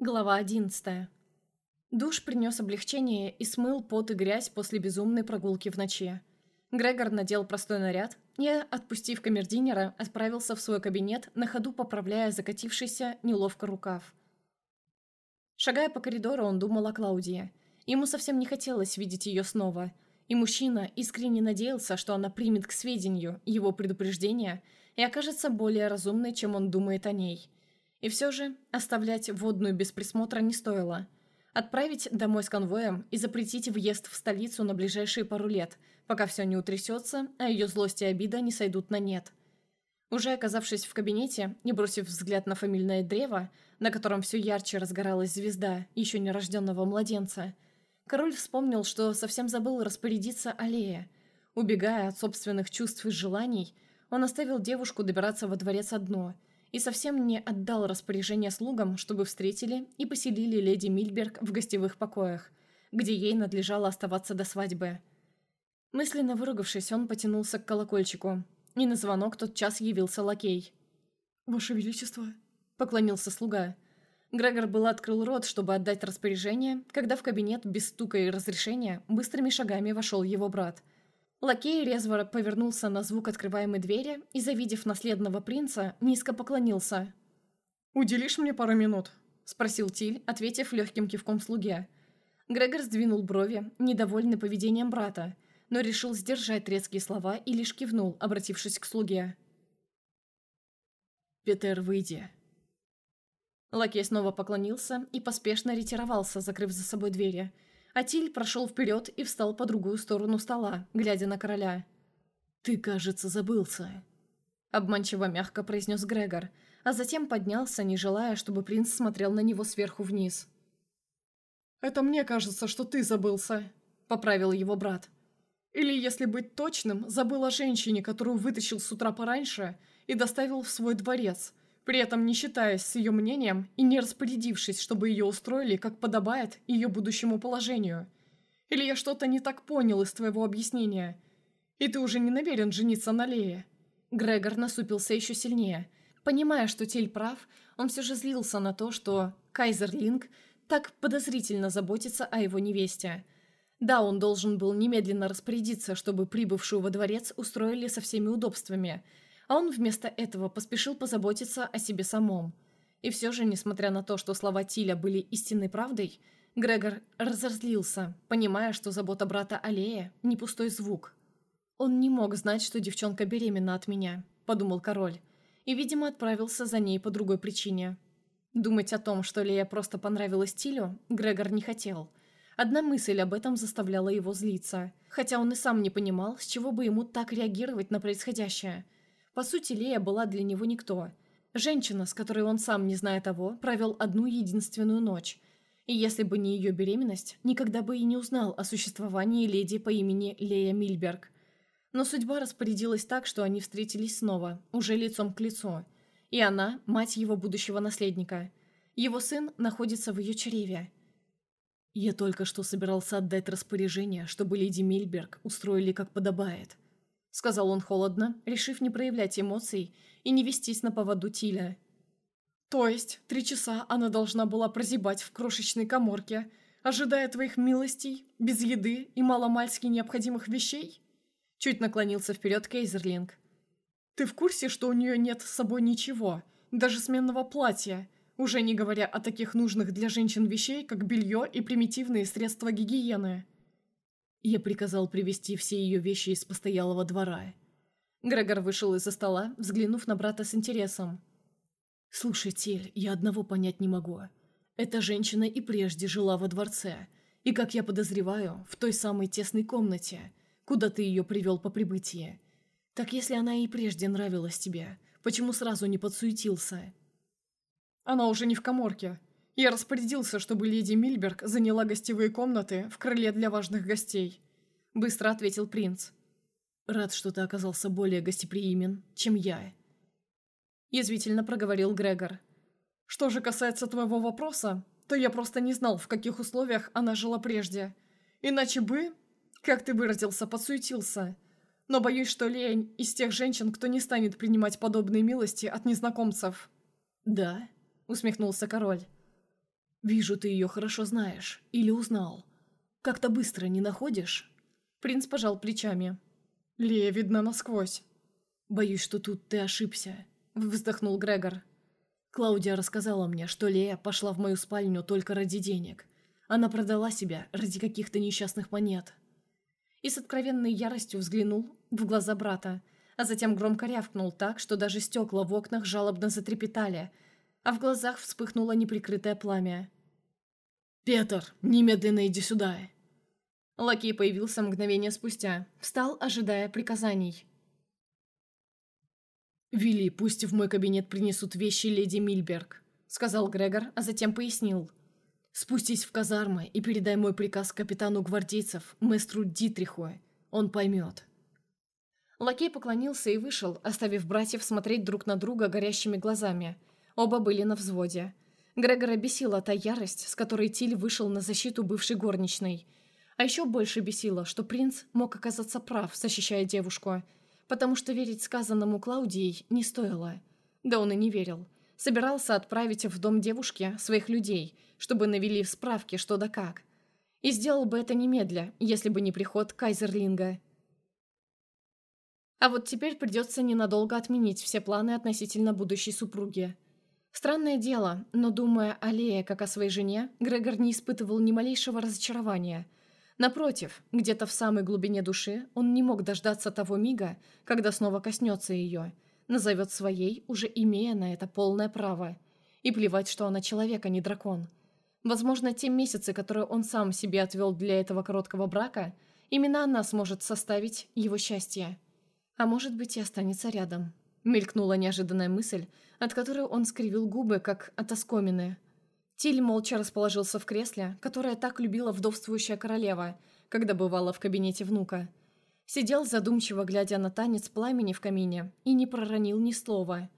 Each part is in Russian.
Глава 11. Душ принес облегчение и смыл пот и грязь после безумной прогулки в ночи. Грегор надел простой наряд и, отпустив камердинера, отправился в свой кабинет, на ходу поправляя закатившийся неловко рукав. Шагая по коридору, он думал о Клаудии. Ему совсем не хотелось видеть ее снова, и мужчина искренне надеялся, что она примет к сведению его предупреждение и окажется более разумной, чем он думает о ней – и все же оставлять водную без присмотра не стоило. Отправить домой с конвоем и запретить въезд в столицу на ближайшие пару лет, пока все не утрясется, а ее злость и обида не сойдут на нет. Уже оказавшись в кабинете и бросив взгляд на фамильное древо, на котором все ярче разгоралась звезда еще нерожденного младенца, король вспомнил, что совсем забыл распорядиться аллея. Убегая от собственных чувств и желаний, он оставил девушку добираться во дворец одно – и совсем не отдал распоряжение слугам, чтобы встретили и поселили леди Мильберг в гостевых покоях, где ей надлежало оставаться до свадьбы. Мысленно выругавшись, он потянулся к колокольчику, и на звонок тот час явился лакей. «Ваше Величество!» – поклонился слуга. Грегор был открыл рот, чтобы отдать распоряжение, когда в кабинет без стука и разрешения быстрыми шагами вошел его брат – Лакей резво повернулся на звук открываемой двери и, завидев наследного принца, низко поклонился. «Уделишь мне пару минут?» – спросил Тиль, ответив легким кивком слуге. Грегор сдвинул брови, недовольный поведением брата, но решил сдержать резкие слова и лишь кивнул, обратившись к слуге. «Петер, выйди». Лакей снова поклонился и поспешно ретировался, закрыв за собой двери – Атиль прошел вперед и встал по другую сторону стола, глядя на короля. «Ты, кажется, забылся», — обманчиво мягко произнес Грегор, а затем поднялся, не желая, чтобы принц смотрел на него сверху вниз. «Это мне кажется, что ты забылся», — поправил его брат. «Или, если быть точным, забыл о женщине, которую вытащил с утра пораньше и доставил в свой дворец, при этом не считаясь с ее мнением и не распорядившись, чтобы ее устроили, как подобает ее будущему положению. Или я что-то не так понял из твоего объяснения, и ты уже не намерен жениться на Лее?» Грегор насупился еще сильнее. Понимая, что Тель прав, он все же злился на то, что Кайзер Линк так подозрительно заботится о его невесте. Да, он должен был немедленно распорядиться, чтобы прибывшую во дворец устроили со всеми удобствами – а он вместо этого поспешил позаботиться о себе самом. И все же, несмотря на то, что слова Тиля были истинной правдой, Грегор разозлился, понимая, что забота брата Аллея – не пустой звук. «Он не мог знать, что девчонка беременна от меня», – подумал король, и, видимо, отправился за ней по другой причине. Думать о том, что Лея просто понравилась Тилю, Грегор не хотел. Одна мысль об этом заставляла его злиться, хотя он и сам не понимал, с чего бы ему так реагировать на происходящее – по сути, Лея была для него никто. Женщина, с которой он сам, не зная того, провел одну единственную ночь. И если бы не ее беременность, никогда бы и не узнал о существовании леди по имени Лея Мильберг. Но судьба распорядилась так, что они встретились снова, уже лицом к лицу. И она – мать его будущего наследника. Его сын находится в ее чреве. Я только что собирался отдать распоряжение, чтобы леди Мильберг устроили как подобает –— сказал он холодно, решив не проявлять эмоций и не вестись на поводу Тиля. «То есть три часа она должна была прозябать в крошечной коморке, ожидая твоих милостей, без еды и маломальски необходимых вещей?» Чуть наклонился вперед Кейзерлинг. «Ты в курсе, что у нее нет с собой ничего, даже сменного платья, уже не говоря о таких нужных для женщин вещей, как белье и примитивные средства гигиены?» Я приказал привезти все ее вещи из постоялого двора. Грегор вышел из-за стола, взглянув на брата с интересом. «Слушай, Тель, я одного понять не могу. Эта женщина и прежде жила во дворце, и, как я подозреваю, в той самой тесной комнате, куда ты ее привел по прибытии. Так если она и прежде нравилась тебе, почему сразу не подсуетился?» «Она уже не в коморке», я распорядился, чтобы леди Мильберг заняла гостевые комнаты в крыле для важных гостей. Быстро ответил принц. Рад, что ты оказался более гостеприимен, чем я. Язвительно проговорил Грегор. Что же касается твоего вопроса, то я просто не знал, в каких условиях она жила прежде. Иначе бы, как ты выразился, подсуетился. Но боюсь, что Лень из тех женщин, кто не станет принимать подобные милости от незнакомцев. «Да?» — усмехнулся король. «Вижу, ты ее хорошо знаешь. Или узнал. Как-то быстро не находишь?» Принц пожал плечами. «Лея видна насквозь». «Боюсь, что тут ты ошибся», — вздохнул Грегор. Клаудия рассказала мне, что Лея пошла в мою спальню только ради денег. Она продала себя ради каких-то несчастных монет. И с откровенной яростью взглянул в глаза брата, а затем громко рявкнул так, что даже стекла в окнах жалобно затрепетали, а в глазах вспыхнуло неприкрытое пламя. «Петр, немедленно иди сюда!» Лакей появился мгновение спустя, встал, ожидая приказаний. «Вели, пусть в мой кабинет принесут вещи леди Мильберг», — сказал Грегор, а затем пояснил. «Спустись в казармы и передай мой приказ капитану гвардейцев, мэстру Дитриху. Он поймет». Лакей поклонился и вышел, оставив братьев смотреть друг на друга горящими глазами. Оба были на взводе. Грегора бесила та ярость, с которой Тиль вышел на защиту бывшей горничной. А еще больше бесило, что принц мог оказаться прав, защищая девушку — потому что верить сказанному Клаудией не стоило. Да он и не верил. Собирался отправить в дом девушки своих людей, чтобы навели справки что да как. И сделал бы это немедля, если бы не приход Кайзерлинга. А вот теперь придется ненадолго отменить все планы относительно будущей супруги. Странное дело, но думая о Лее как о своей жене, Грегор не испытывал ни малейшего разочарования – Напротив, где-то в самой глубине души он не мог дождаться того мига, когда снова коснется ее, назовет своей, уже имея на это полное право. И плевать, что она человек, а не дракон. Возможно, те месяцы, которые он сам себе отвел для этого короткого брака, именно она сможет составить его счастье. А может быть и останется рядом. Мелькнула неожиданная мысль, от которой он скривил губы, как от оскомины – Тиль молча расположился в кресле, которое так любила вдовствующая королева, когда бывала в кабинете внука. Сидел задумчиво, глядя на танец пламени в камине, и не проронил ни слова.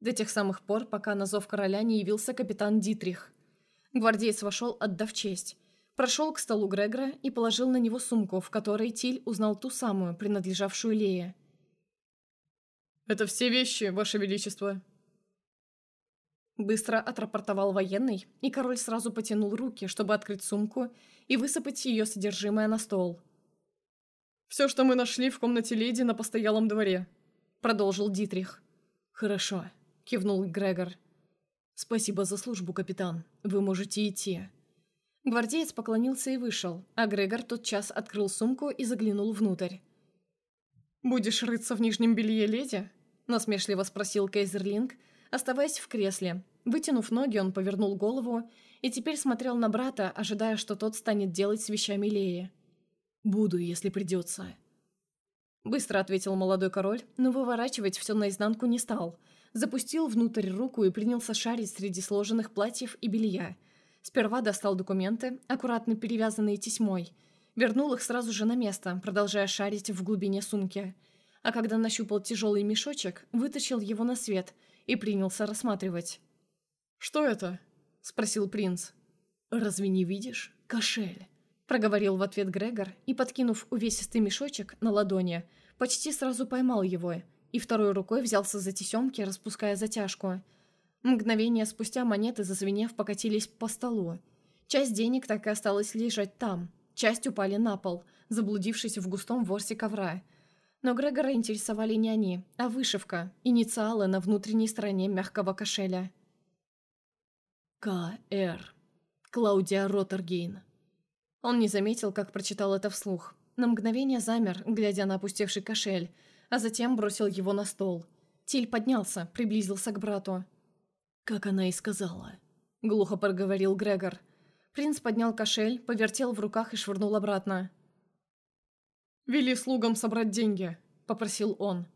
До тех самых пор, пока на зов короля не явился капитан Дитрих. Гвардеец вошел, отдав честь. Прошел к столу Грегора и положил на него сумку, в которой Тиль узнал ту самую, принадлежавшую Лее. «Это все вещи, Ваше Величество», Быстро отрапортовал военный, и король сразу потянул руки, чтобы открыть сумку и высыпать ее содержимое на стол. «Все, что мы нашли в комнате леди на постоялом дворе», — продолжил Дитрих. «Хорошо», — кивнул Грегор. «Спасибо за службу, капитан. Вы можете идти». Гвардеец поклонился и вышел, а Грегор тотчас открыл сумку и заглянул внутрь. «Будешь рыться в нижнем белье леди?» — насмешливо спросил Кейзерлинг, — Оставаясь в кресле, вытянув ноги, он повернул голову и теперь смотрел на брата, ожидая, что тот станет делать с вещами Леи. «Буду, если придется». Быстро ответил молодой король, но выворачивать все наизнанку не стал. Запустил внутрь руку и принялся шарить среди сложенных платьев и белья. Сперва достал документы, аккуратно перевязанные тесьмой. Вернул их сразу же на место, продолжая шарить в глубине сумки. А когда нащупал тяжелый мешочек, вытащил его на свет – и принялся рассматривать. «Что это?» – спросил принц. «Разве не видишь? Кошель!» – проговорил в ответ Грегор и, подкинув увесистый мешочек на ладони, почти сразу поймал его и второй рукой взялся за тесемки, распуская затяжку. Мгновение спустя монеты, зазвенев, покатились по столу. Часть денег так и осталась лежать там, часть упали на пол, заблудившись в густом ворсе ковра – но Грегора интересовали не они, а вышивка, инициалы на внутренней стороне мягкого кошеля. К.Р. Клаудия Роттергейн. Он не заметил, как прочитал это вслух. На мгновение замер, глядя на опустевший кошель, а затем бросил его на стол. Тиль поднялся, приблизился к брату. «Как она и сказала», — глухо проговорил Грегор. Принц поднял кошель, повертел в руках и швырнул обратно. «Вели слугам собрать деньги», — попросил он.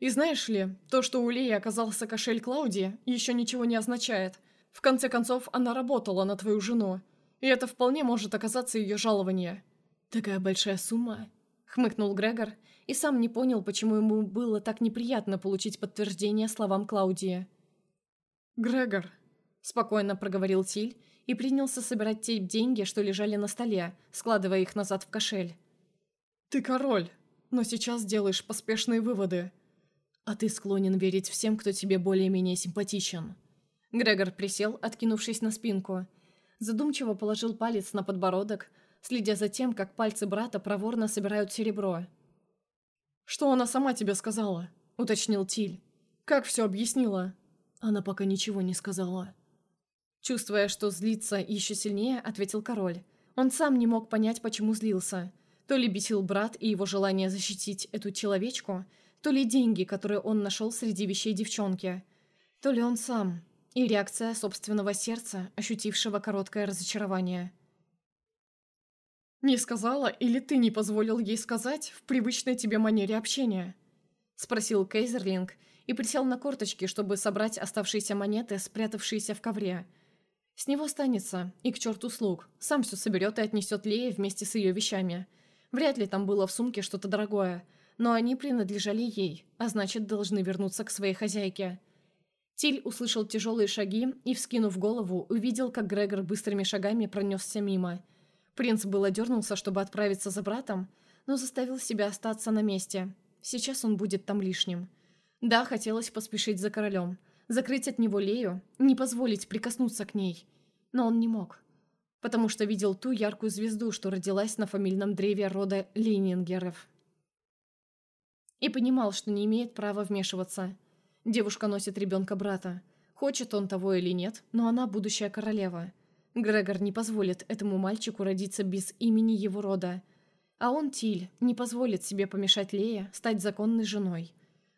«И знаешь ли, то, что у Леи оказался кошель Клаудии, еще ничего не означает. В конце концов, она работала на твою жену, и это вполне может оказаться ее жалование». «Такая большая сумма?» — хмыкнул Грегор, и сам не понял, почему ему было так неприятно получить подтверждение словам Клаудии. «Грегор», — спокойно проговорил Тиль и принялся собирать те деньги, что лежали на столе, складывая их назад в кошель. «Ты король, но сейчас делаешь поспешные выводы». «А ты склонен верить всем, кто тебе более-менее симпатичен». Грегор присел, откинувшись на спинку. Задумчиво положил палец на подбородок, следя за тем, как пальцы брата проворно собирают серебро. «Что она сама тебе сказала?» — уточнил Тиль. «Как все объяснила?» Она пока ничего не сказала. Чувствуя, что злится еще сильнее, ответил король. Он сам не мог понять, почему злился. То ли бесил брат и его желание защитить эту человечку, то ли деньги, которые он нашел среди вещей девчонки, то ли он сам, и реакция собственного сердца, ощутившего короткое разочарование. «Не сказала, или ты не позволил ей сказать в привычной тебе манере общения?» — спросил Кейзерлинг и присел на корточки, чтобы собрать оставшиеся монеты, спрятавшиеся в ковре. С него останется, и к черту слуг, сам все соберет и отнесет Лее вместе с ее вещами. Вряд ли там было в сумке что-то дорогое, но они принадлежали ей, а значит, должны вернуться к своей хозяйке. Тиль услышал тяжелые шаги и, вскинув голову, увидел, как Грегор быстрыми шагами пронесся мимо. Принц было дернулся, чтобы отправиться за братом, но заставил себя остаться на месте. Сейчас он будет там лишним. Да, хотелось поспешить за королем, закрыть от него Лею, не позволить прикоснуться к ней. Но он не мог. Потому что видел ту яркую звезду, что родилась на фамильном древе рода Лейнингеров. И понимал, что не имеет права вмешиваться. Девушка носит ребенка брата. Хочет он того или нет, но она будущая королева. Грегор не позволит этому мальчику родиться без имени его рода. А он, Тиль, не позволит себе помешать Лее стать законной женой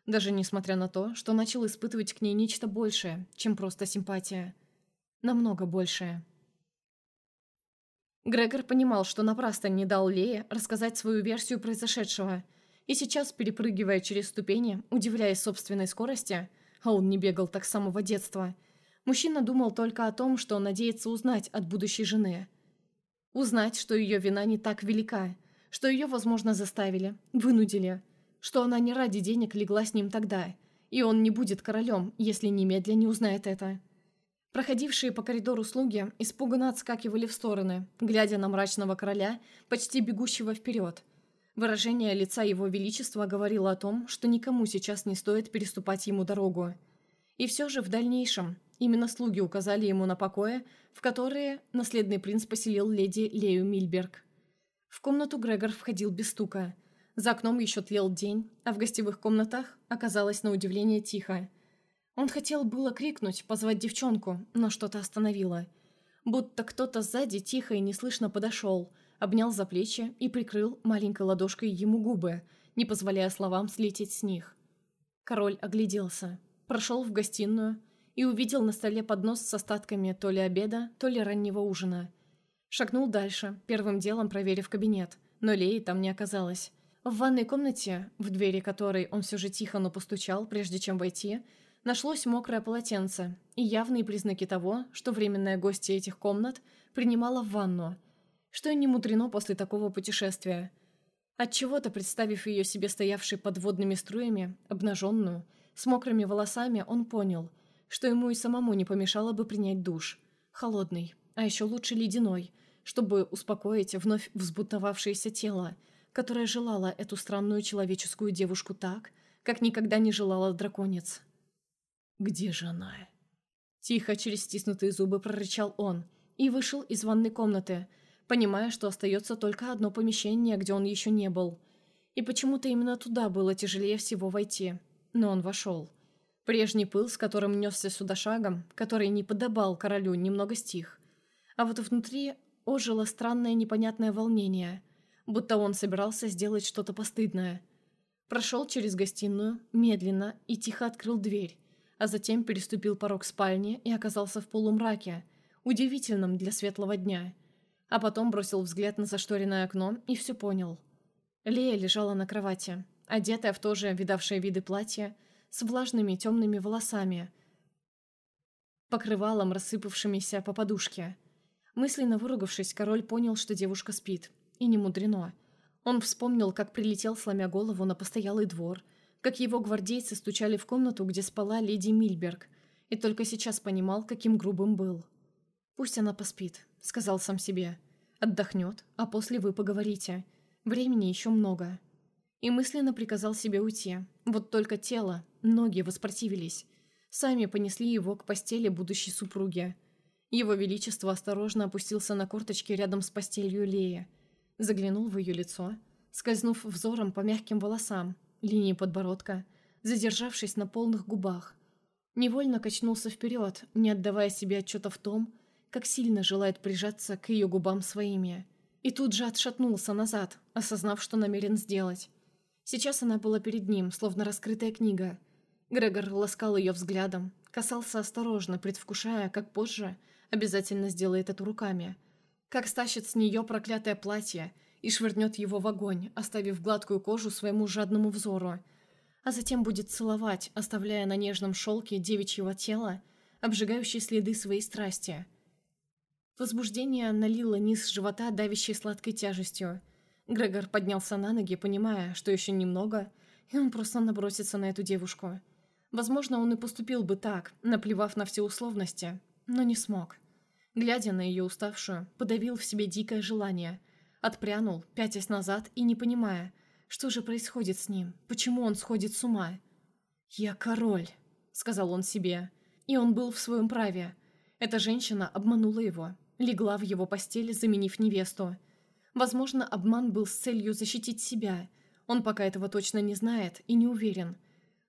даже несмотря на то, что начал испытывать к ней нечто большее, чем просто симпатия. Намного большее. Грегор понимал, что напрасно не дал Лее рассказать свою версию произошедшего, и сейчас, перепрыгивая через ступени, удивляясь собственной скорости, а он не бегал так с самого детства, мужчина думал только о том, что он надеется узнать от будущей жены. Узнать, что ее вина не так велика, что ее, возможно, заставили, вынудили – что она не ради денег легла с ним тогда, и он не будет королем, если немедля не узнает это. Проходившие по коридору слуги испуганно отскакивали в стороны, глядя на мрачного короля, почти бегущего вперед. Выражение лица его величества говорило о том, что никому сейчас не стоит переступать ему дорогу. И все же в дальнейшем именно слуги указали ему на покои, в которые наследный принц поселил леди Лею Мильберг. В комнату Грегор входил без стука – за окном еще тлел день, а в гостевых комнатах оказалось на удивление тихо. Он хотел было крикнуть, позвать девчонку, но что-то остановило. Будто кто-то сзади тихо и неслышно подошел, обнял за плечи и прикрыл маленькой ладошкой ему губы, не позволяя словам слететь с них. Король огляделся, прошел в гостиную и увидел на столе поднос с остатками то ли обеда, то ли раннего ужина. Шагнул дальше, первым делом проверив кабинет, но Леи там не оказалось. В ванной комнате, в двери которой он все же тихо, но постучал, прежде чем войти, нашлось мокрое полотенце и явные признаки того, что временная гостья этих комнат принимала в ванну, что и не мудрено после такого путешествия. Отчего-то, представив ее себе стоявшей под водными струями, обнаженную, с мокрыми волосами, он понял, что ему и самому не помешало бы принять душ. Холодный, а еще лучше ледяной, чтобы успокоить вновь взбунтовавшееся тело, которая желала эту странную человеческую девушку так, как никогда не желала драконец. «Где же она?» Тихо, через стиснутые зубы прорычал он и вышел из ванной комнаты, понимая, что остается только одно помещение, где он еще не был. И почему-то именно туда было тяжелее всего войти. Но он вошел. Прежний пыл, с которым несся сюда шагом, который не подобал королю, немного стих. А вот внутри ожило странное непонятное волнение – будто он собирался сделать что-то постыдное. Прошел через гостиную, медленно и тихо открыл дверь, а затем переступил порог спальни и оказался в полумраке, удивительном для светлого дня. А потом бросил взгляд на зашторенное окно и все понял. Лея лежала на кровати, одетая в то же видавшее виды платье, с влажными темными волосами, покрывалом, рассыпавшимися по подушке. Мысленно выругавшись, король понял, что девушка спит, и не мудрено. Он вспомнил, как прилетел, сломя голову, на постоялый двор, как его гвардейцы стучали в комнату, где спала леди Мильберг, и только сейчас понимал, каким грубым был. «Пусть она поспит», — сказал сам себе. «Отдохнет, а после вы поговорите. Времени еще много». И мысленно приказал себе уйти. Вот только тело, ноги воспротивились. Сами понесли его к постели будущей супруги. Его Величество осторожно опустился на корточки рядом с постелью Леи, заглянул в ее лицо, скользнув взором по мягким волосам, линии подбородка, задержавшись на полных губах. Невольно качнулся вперед, не отдавая себе отчета в том, как сильно желает прижаться к ее губам своими. И тут же отшатнулся назад, осознав, что намерен сделать. Сейчас она была перед ним, словно раскрытая книга. Грегор ласкал ее взглядом, касался осторожно, предвкушая, как позже обязательно сделает это руками. Как стащит с нее проклятое платье и швырнет его в огонь, оставив гладкую кожу своему жадному взору. А затем будет целовать, оставляя на нежном шелке девичьего тела обжигающие следы своей страсти – Возбуждение налило низ живота давящей сладкой тяжестью. Грегор поднялся на ноги, понимая, что еще немного, и он просто набросится на эту девушку. Возможно, он и поступил бы так, наплевав на все условности, но не смог. Глядя на ее уставшую, подавил в себе дикое желание. Отпрянул, пятясь назад и не понимая, что же происходит с ним, почему он сходит с ума. «Я король», — сказал он себе, и он был в своем праве. Эта женщина обманула его, легла в его постель, заменив невесту. Возможно, обман был с целью защитить себя. Он пока этого точно не знает и не уверен.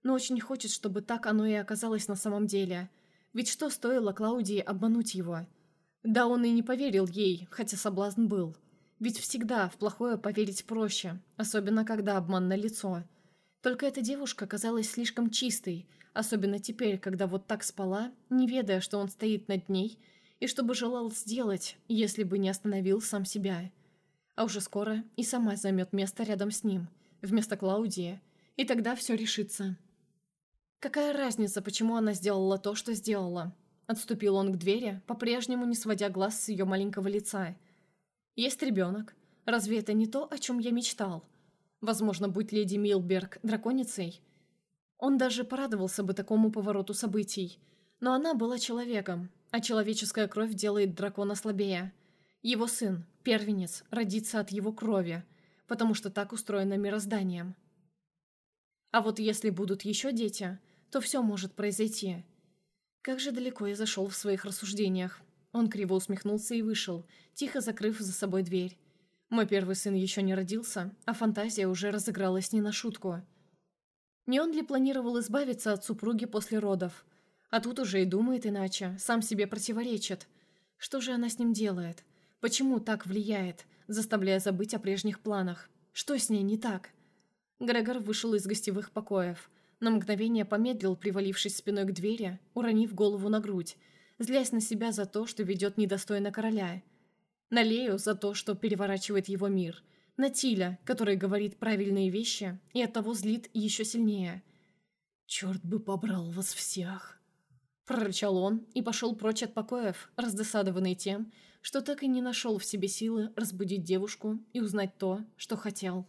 Но очень хочет, чтобы так оно и оказалось на самом деле. Ведь что стоило Клаудии обмануть его? Да он и не поверил ей, хотя соблазн был. Ведь всегда в плохое поверить проще, особенно когда обман на лицо. Только эта девушка казалась слишком чистой, особенно теперь, когда вот так спала, не ведая, что он стоит над ней – и что бы желал сделать, если бы не остановил сам себя. А уже скоро и сама займет место рядом с ним, вместо Клаудии, и тогда все решится. Какая разница, почему она сделала то, что сделала? Отступил он к двери, по-прежнему не сводя глаз с ее маленького лица. Есть ребенок. Разве это не то, о чем я мечтал? Возможно, будь леди Милберг драконицей. Он даже порадовался бы такому повороту событий. Но она была человеком, а человеческая кровь делает дракона слабее. Его сын, первенец, родится от его крови, потому что так устроено мирозданием. А вот если будут еще дети, то все может произойти. Как же далеко я зашел в своих рассуждениях. Он криво усмехнулся и вышел, тихо закрыв за собой дверь. Мой первый сын еще не родился, а фантазия уже разыгралась не на шутку. Не он ли планировал избавиться от супруги после родов – а тут уже и думает иначе, сам себе противоречит. Что же она с ним делает? Почему так влияет, заставляя забыть о прежних планах? Что с ней не так? Грегор вышел из гостевых покоев. На мгновение помедлил, привалившись спиной к двери, уронив голову на грудь, злясь на себя за то, что ведет недостойно короля. На Лею за то, что переворачивает его мир. На Тиля, который говорит правильные вещи и оттого злит еще сильнее. «Черт бы побрал вас всех!» Прорычал он и пошел прочь от покоев, раздосадованный тем, что так и не нашел в себе силы разбудить девушку и узнать то, что хотел.